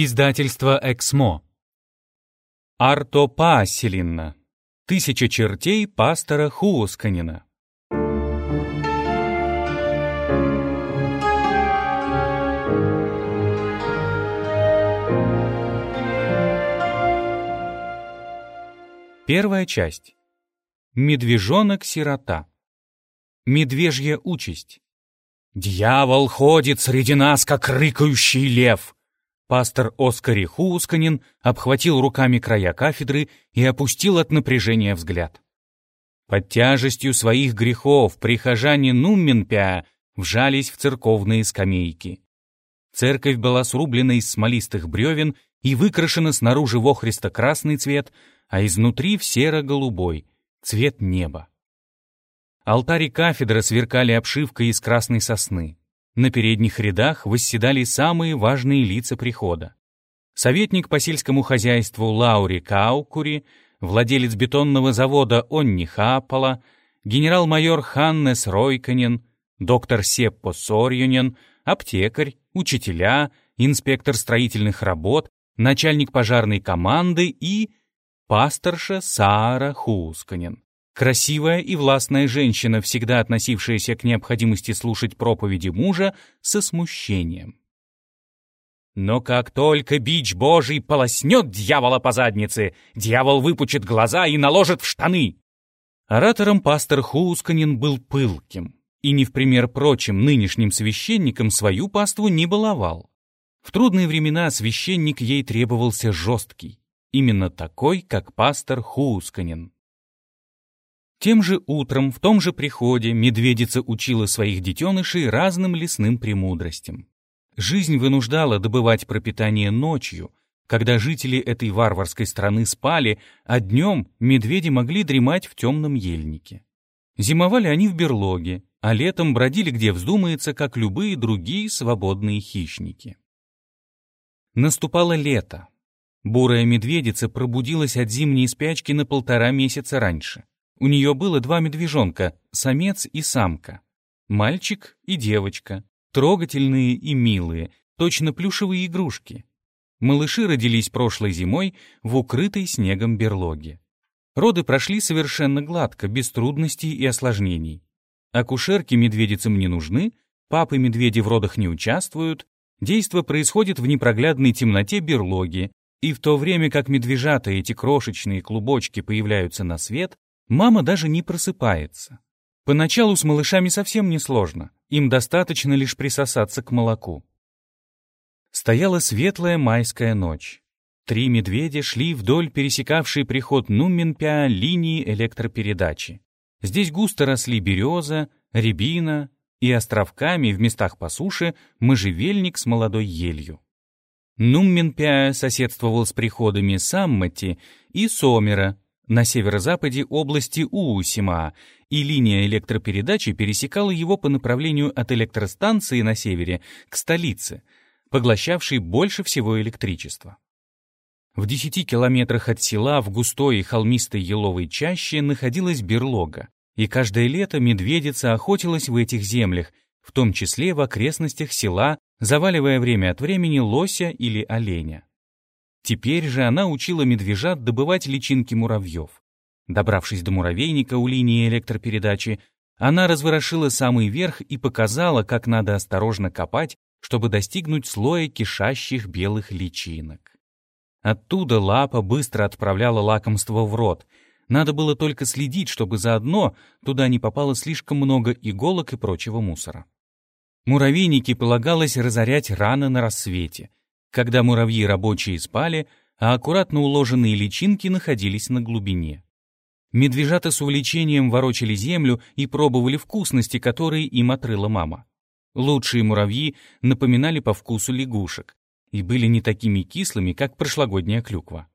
Издательство «Эксмо». Арто Пааселинна. Тысяча чертей пастора Хуосканина. Первая часть. Медвежонок-сирота. Медвежья участь. «Дьявол ходит среди нас, как рыкающий лев!» Пастор Оскари Хуусканин обхватил руками края кафедры и опустил от напряжения взгляд. Под тяжестью своих грехов прихожане Нумменпя вжались в церковные скамейки. Церковь была срублена из смолистых бревен и выкрашена снаружи в охристо-красный цвет, а изнутри в серо-голубой, цвет неба. Алтарь и кафедра сверкали обшивкой из красной сосны. На передних рядах восседали самые важные лица прихода. Советник по сельскому хозяйству Лаури Каукури, владелец бетонного завода Онни Хапала, генерал-майор Ханнес Ройканен, доктор Сеппо Сорьюнен, аптекарь, учителя, инспектор строительных работ, начальник пожарной команды и пасторша Саара Хусканен. Красивая и властная женщина, всегда относившаяся к необходимости слушать проповеди мужа со смущением. Но как только бич божий полоснет дьявола по заднице, дьявол выпучит глаза и наложит в штаны. Оратором пастор Хусканин был пылким и не в пример прочим нынешним священникам свою паству не баловал. В трудные времена священник ей требовался жесткий, именно такой, как пастор Хусканин. Тем же утром, в том же приходе, медведица учила своих детенышей разным лесным премудростям. Жизнь вынуждала добывать пропитание ночью, когда жители этой варварской страны спали, а днем медведи могли дремать в темном ельнике. Зимовали они в берлоге, а летом бродили где вздумается, как любые другие свободные хищники. Наступало лето. Бурая медведица пробудилась от зимней спячки на полтора месяца раньше. У нее было два медвежонка, самец и самка. Мальчик и девочка, трогательные и милые, точно плюшевые игрушки. Малыши родились прошлой зимой в укрытой снегом берлоге. Роды прошли совершенно гладко, без трудностей и осложнений. Акушерки медведицам не нужны, папы медведи в родах не участвуют, действо происходит в непроглядной темноте берлоги, и в то время как медвежата эти крошечные клубочки появляются на свет, Мама даже не просыпается. Поначалу с малышами совсем не сложно, им достаточно лишь присосаться к молоку. Стояла светлая майская ночь. Три медведя шли вдоль пересекавшей приход Нумменпя линии электропередачи. Здесь густо росли береза, рябина и островками в местах по суше можжевельник с молодой елью. Нумменпя соседствовал с приходами Саммати и Сомера, на северо-западе области Уусима, и линия электропередачи пересекала его по направлению от электростанции на севере к столице, поглощавшей больше всего электричества. В десяти километрах от села в густой и холмистой еловой чаще находилась берлога, и каждое лето медведица охотилась в этих землях, в том числе в окрестностях села, заваливая время от времени лося или оленя. Теперь же она учила медвежат добывать личинки муравьев. Добравшись до муравейника у линии электропередачи, она разворошила самый верх и показала, как надо осторожно копать, чтобы достигнуть слоя кишащих белых личинок. Оттуда лапа быстро отправляла лакомство в рот. Надо было только следить, чтобы заодно туда не попало слишком много иголок и прочего мусора. Муравейники полагалось разорять рано на рассвете, когда муравьи рабочие спали, а аккуратно уложенные личинки находились на глубине. Медвежата с увлечением ворочали землю и пробовали вкусности, которые им отрыла мама. Лучшие муравьи напоминали по вкусу лягушек и были не такими кислыми, как прошлогодняя клюква.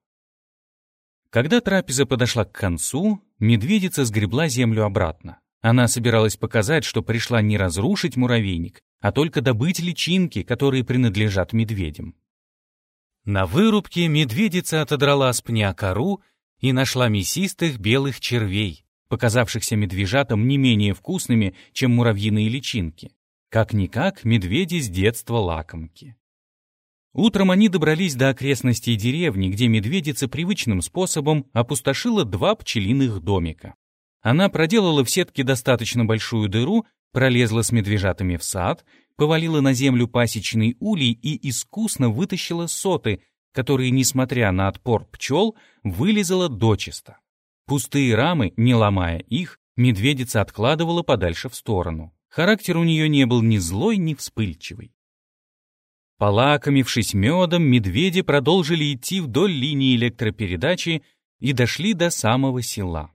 Когда трапеза подошла к концу, медведица сгребла землю обратно. Она собиралась показать, что пришла не разрушить муравейник, а только добыть личинки, которые принадлежат медведям. На вырубке медведица отодрала с пня кору и нашла мясистых белых червей, показавшихся медвежатам не менее вкусными, чем муравьиные личинки. Как-никак, медведи с детства лакомки. Утром они добрались до окрестностей деревни, где медведица привычным способом опустошила два пчелиных домика. Она проделала в сетке достаточно большую дыру, пролезла с медвежатами в сад, повалила на землю пасечный улей и искусно вытащила соты, которые, несмотря на отпор пчел, вылезала дочисто. Пустые рамы, не ломая их, медведица откладывала подальше в сторону. Характер у нее не был ни злой, ни вспыльчивый. Полакомившись медом, медведи продолжили идти вдоль линии электропередачи и дошли до самого села.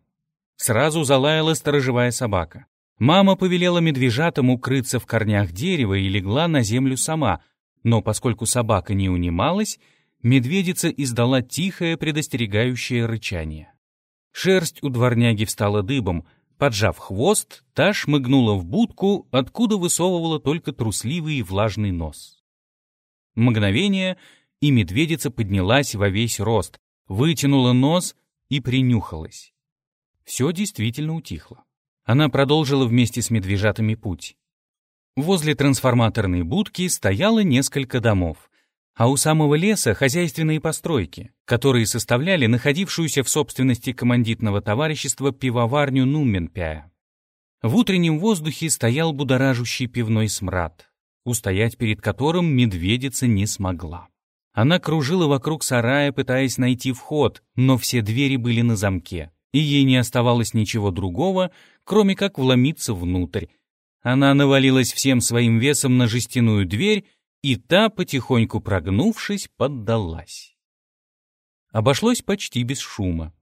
Сразу залаяла сторожевая собака. Мама повелела медвежатам укрыться в корнях дерева и легла на землю сама, но поскольку собака не унималась, медведица издала тихое предостерегающее рычание. Шерсть у дворняги встала дыбом, поджав хвост, та шмыгнула в будку, откуда высовывала только трусливый и влажный нос. Мгновение, и медведица поднялась во весь рост, вытянула нос и принюхалась. Все действительно утихло. Она продолжила вместе с медвежатами путь. Возле трансформаторной будки стояло несколько домов, а у самого леса хозяйственные постройки, которые составляли находившуюся в собственности командитного товарищества пивоварню Нуменпя. В утреннем воздухе стоял будоражущий пивной смрад устоять перед которым медведица не смогла. Она кружила вокруг сарая, пытаясь найти вход, но все двери были на замке, и ей не оставалось ничего другого, кроме как вломиться внутрь. Она навалилась всем своим весом на жестяную дверь, и та, потихоньку прогнувшись, поддалась. Обошлось почти без шума.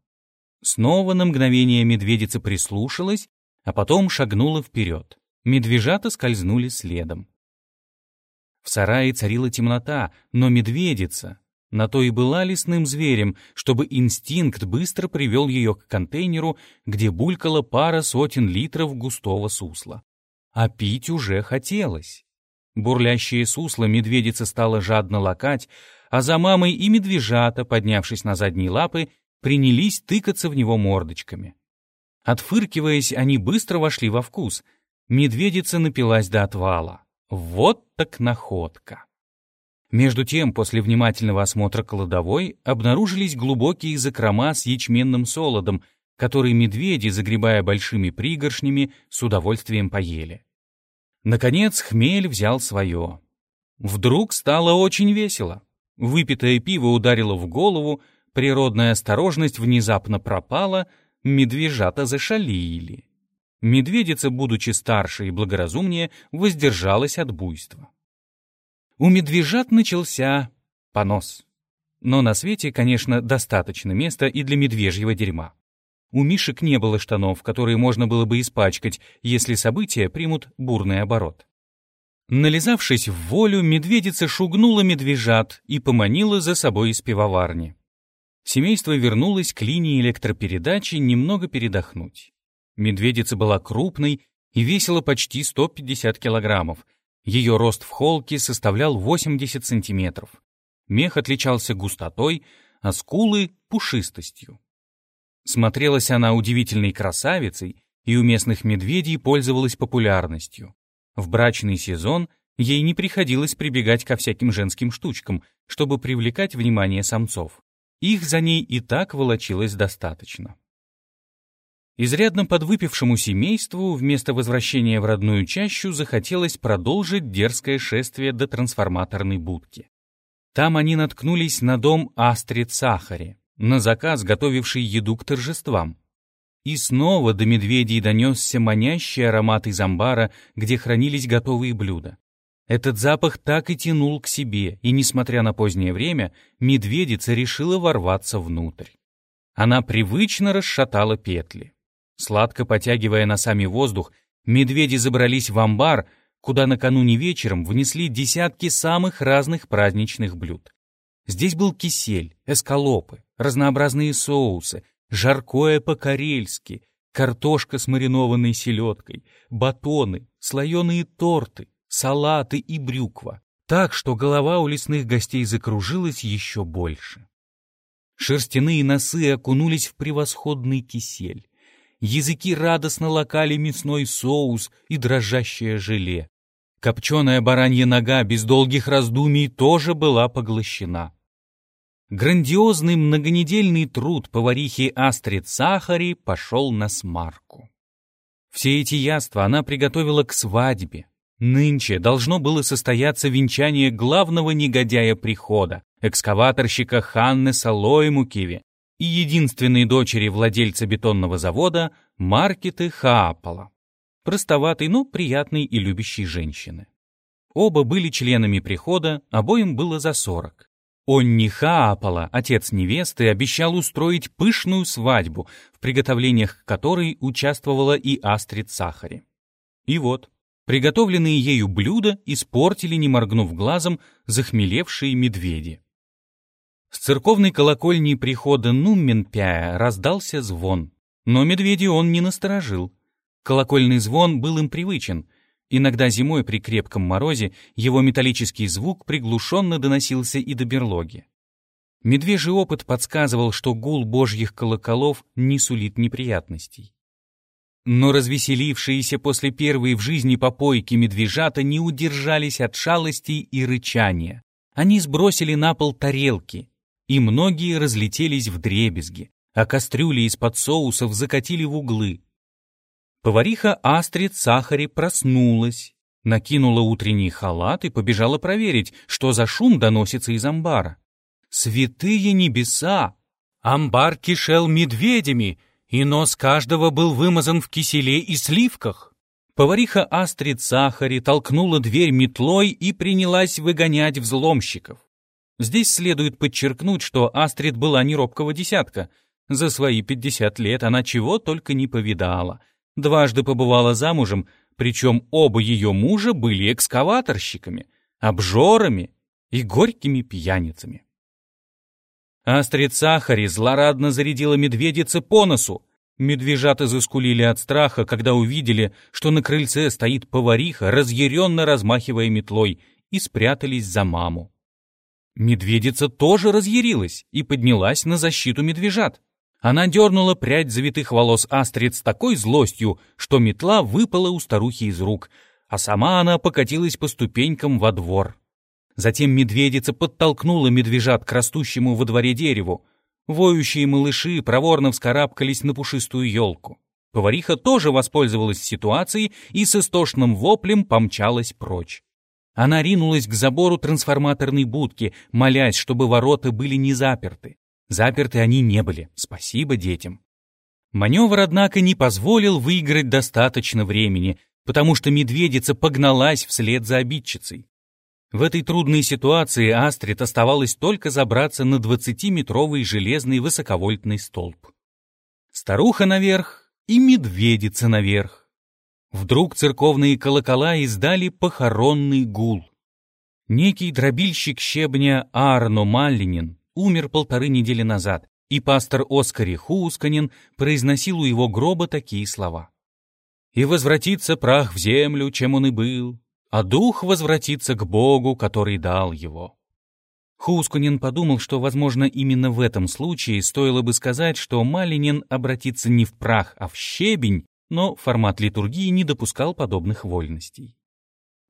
Снова на мгновение медведица прислушалась, а потом шагнула вперед. Медвежата скользнули следом. В сарае царила темнота, но медведица, на то и была лесным зверем, чтобы инстинкт быстро привел ее к контейнеру, где булькала пара сотен литров густого сусла. А пить уже хотелось. Бурлящее сусло медведица стала жадно лакать, а за мамой и медвежата, поднявшись на задние лапы, принялись тыкаться в него мордочками. Отфыркиваясь, они быстро вошли во вкус. Медведица напилась до отвала. Вот так находка. Между тем, после внимательного осмотра кладовой, обнаружились глубокие закрома с ячменным солодом, который медведи, загребая большими пригоршнями, с удовольствием поели. Наконец хмель взял свое. Вдруг стало очень весело. Выпитое пиво ударило в голову, природная осторожность внезапно пропала, медвежата зашалили. Медведица, будучи старше и благоразумнее, воздержалась от буйства. У медвежат начался понос. Но на свете, конечно, достаточно места и для медвежьего дерьма. У Мишек не было штанов, которые можно было бы испачкать, если события примут бурный оборот. Нализавшись в волю, медведица шугнула медвежат и поманила за собой из пивоварни. Семейство вернулось к линии электропередачи немного передохнуть. Медведица была крупной и весила почти 150 килограммов. Ее рост в холке составлял 80 сантиметров. Мех отличался густотой, а скулы — пушистостью. Смотрелась она удивительной красавицей и у местных медведей пользовалась популярностью. В брачный сезон ей не приходилось прибегать ко всяким женским штучкам, чтобы привлекать внимание самцов. Их за ней и так волочилось достаточно. Изрядно подвыпившему семейству вместо возвращения в родную чащу захотелось продолжить дерзкое шествие до трансформаторной будки. Там они наткнулись на дом Астрид Сахари, на заказ, готовивший еду к торжествам. И снова до медведей донесся манящий аромат из амбара, где хранились готовые блюда. Этот запах так и тянул к себе, и, несмотря на позднее время, медведица решила ворваться внутрь. Она привычно расшатала петли. Сладко потягивая носами воздух, медведи забрались в амбар, куда накануне вечером внесли десятки самых разных праздничных блюд. Здесь был кисель, эскалопы, разнообразные соусы, жаркое по-карельски, картошка с маринованной селедкой, батоны, слоеные торты, салаты и брюква. Так, что голова у лесных гостей закружилась еще больше. Шерстяные носы окунулись в превосходный кисель. Языки радостно лакали мясной соус и дрожащее желе. Копченая баранья нога без долгих раздумий тоже была поглощена. Грандиозный многонедельный труд поварихи Астрид Сахари пошел на смарку. Все эти яства она приготовила к свадьбе. Нынче должно было состояться венчание главного негодяя прихода, экскаваторщика Ханны Салоимукиви и единственной дочери владельца бетонного завода Маркеты Хаапола. Простоватой, но приятной и любящей женщины. Оба были членами прихода, обоим было за сорок. Онни Хаапола, отец невесты, обещал устроить пышную свадьбу, в приготовлениях которой участвовала и Астрид Сахари. И вот, приготовленные ею блюда испортили, не моргнув глазом, захмелевшие медведи. С церковной колокольни прихода Нумменпяя раздался звон, но медведи он не насторожил. Колокольный звон был им привычен — Иногда зимой при крепком морозе его металлический звук приглушенно доносился и до берлоги. Медвежий опыт подсказывал, что гул божьих колоколов не сулит неприятностей. Но развеселившиеся после первой в жизни попойки медвежата не удержались от шалостей и рычания. Они сбросили на пол тарелки, и многие разлетелись в дребезги, а кастрюли из-под соусов закатили в углы. Повариха Астрид Сахари проснулась, накинула утренний халат и побежала проверить, что за шум доносится из амбара. Святые небеса! Амбар кишел медведями, и нос каждого был вымазан в киселе и сливках. Повариха Астрид Сахари толкнула дверь метлой и принялась выгонять взломщиков. Здесь следует подчеркнуть, что Астрид была не робкого десятка. За свои пятьдесят лет она чего только не повидала — Дважды побывала замужем, причем оба ее мужа были экскаваторщиками, обжорами и горькими пьяницами. Астрид Сахари злорадно зарядила медведице по носу. Медвежата заскулили от страха, когда увидели, что на крыльце стоит повариха, разъяренно размахивая метлой, и спрятались за маму. Медведица тоже разъярилась и поднялась на защиту медвежат. Она дернула прядь завитых волос Астрид с такой злостью, что метла выпала у старухи из рук, а сама она покатилась по ступенькам во двор. Затем медведица подтолкнула медвежат к растущему во дворе дереву. Воющие малыши проворно вскарабкались на пушистую елку. Повариха тоже воспользовалась ситуацией и с истошным воплем помчалась прочь. Она ринулась к забору трансформаторной будки, молясь, чтобы ворота были не заперты. Заперты они не были, спасибо детям. Маневр, однако, не позволил выиграть достаточно времени, потому что медведица погналась вслед за обидчицей. В этой трудной ситуации Астрид оставалось только забраться на 20-метровый железный высоковольтный столб. Старуха наверх и медведица наверх. Вдруг церковные колокола издали похоронный гул. Некий дробильщик щебня Арно Маллинин умер полторы недели назад, и пастор Оскари Хусканин произносил у его гроба такие слова. «И возвратится прах в землю, чем он и был, а дух возвратится к Богу, который дал его». Хускунин подумал, что, возможно, именно в этом случае стоило бы сказать, что Малинин обратится не в прах, а в щебень, но формат литургии не допускал подобных вольностей.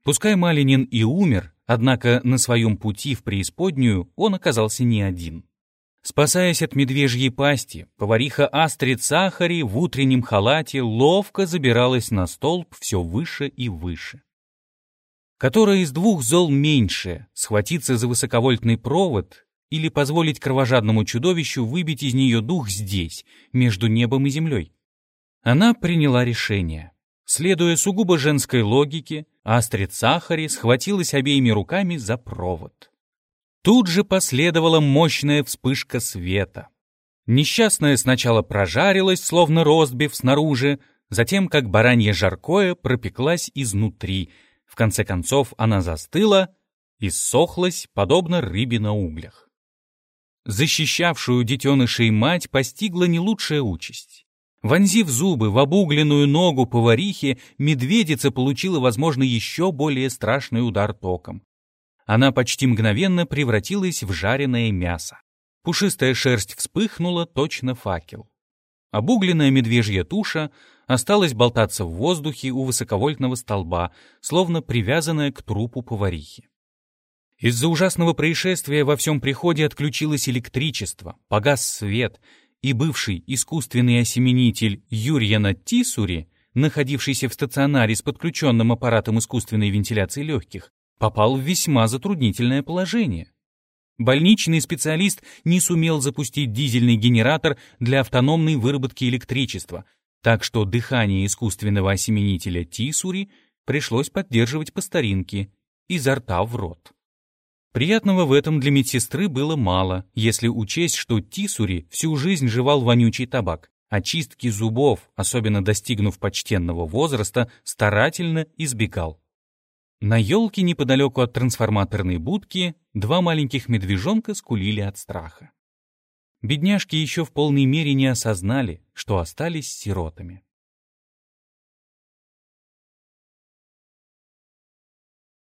Пускай Малинин и умер, однако на своем пути в преисподнюю он оказался не один. Спасаясь от медвежьей пасти, повариха Астрид Сахари в утреннем халате ловко забиралась на столб все выше и выше. Которая из двух зол меньше — схватиться за высоковольтный провод или позволить кровожадному чудовищу выбить из нее дух здесь, между небом и землей? Она приняла решение. Следуя сугубо женской логике, Астрид Сахари схватилась обеими руками за провод. Тут же последовала мощная вспышка света. Несчастная сначала прожарилась, словно ростбив снаружи, затем, как баранье жаркое, пропеклась изнутри. В конце концов она застыла и сохлась, подобно рыбе на углях. Защищавшую детенышей мать постигла не лучшая участь. Вонзив зубы в обугленную ногу поварихи, медведица получила, возможно, еще более страшный удар током. Она почти мгновенно превратилась в жареное мясо. Пушистая шерсть вспыхнула, точно факел. Обугленная медвежья туша осталась болтаться в воздухе у высоковольтного столба, словно привязанная к трупу поварихи. Из-за ужасного происшествия во всем приходе отключилось электричество, погас свет, и бывший искусственный осеменитель Юрьяна Тисури, находившийся в стационаре с подключенным аппаратом искусственной вентиляции легких, попал в весьма затруднительное положение. Больничный специалист не сумел запустить дизельный генератор для автономной выработки электричества, так что дыхание искусственного осеменителя Тисури пришлось поддерживать по старинке, изо рта в рот. Приятного в этом для медсестры было мало, если учесть, что Тисури всю жизнь жевал вонючий табак, а чистки зубов, особенно достигнув почтенного возраста, старательно избегал. На елке неподалеку от трансформаторной будки два маленьких медвежонка скулили от страха. Бедняжки еще в полной мере не осознали, что остались сиротами.